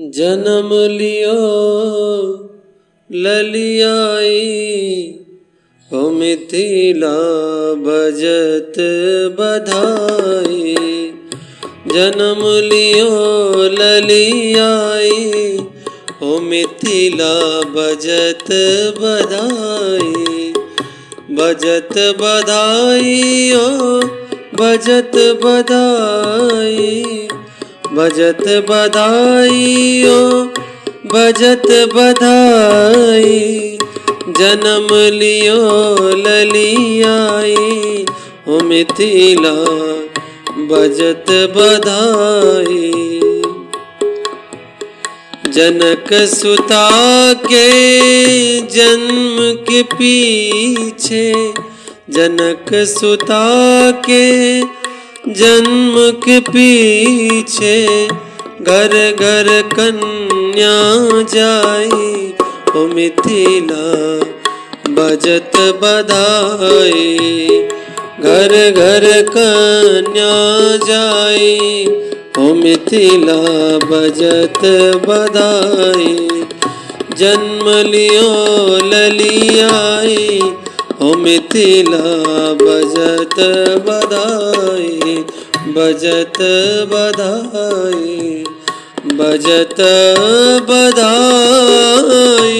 जन्म लियो, ललियाई हो मिथिला भजत बधाई। जन्म लियो, ललियाई हो मिथिला भजत बधाई। भजत बधाई, ओ भजत बधाई। भजत बधाई ओ भजत बधाई। जन्म लियो ललियाई ओ मिथिला भजत बधाई। जनक सुता के जन्म के पीछे, जनक सुता के जन्म के पीछे घर घर कन्या जाई। ओ मिथिला, बजत बधाई। घर घर कन्या जाई। ओ मिथिला, बजत बधाई। जन्म लियो, ललियाई। मिथिला बजत बधाई बजत बधाई बजत बधाई।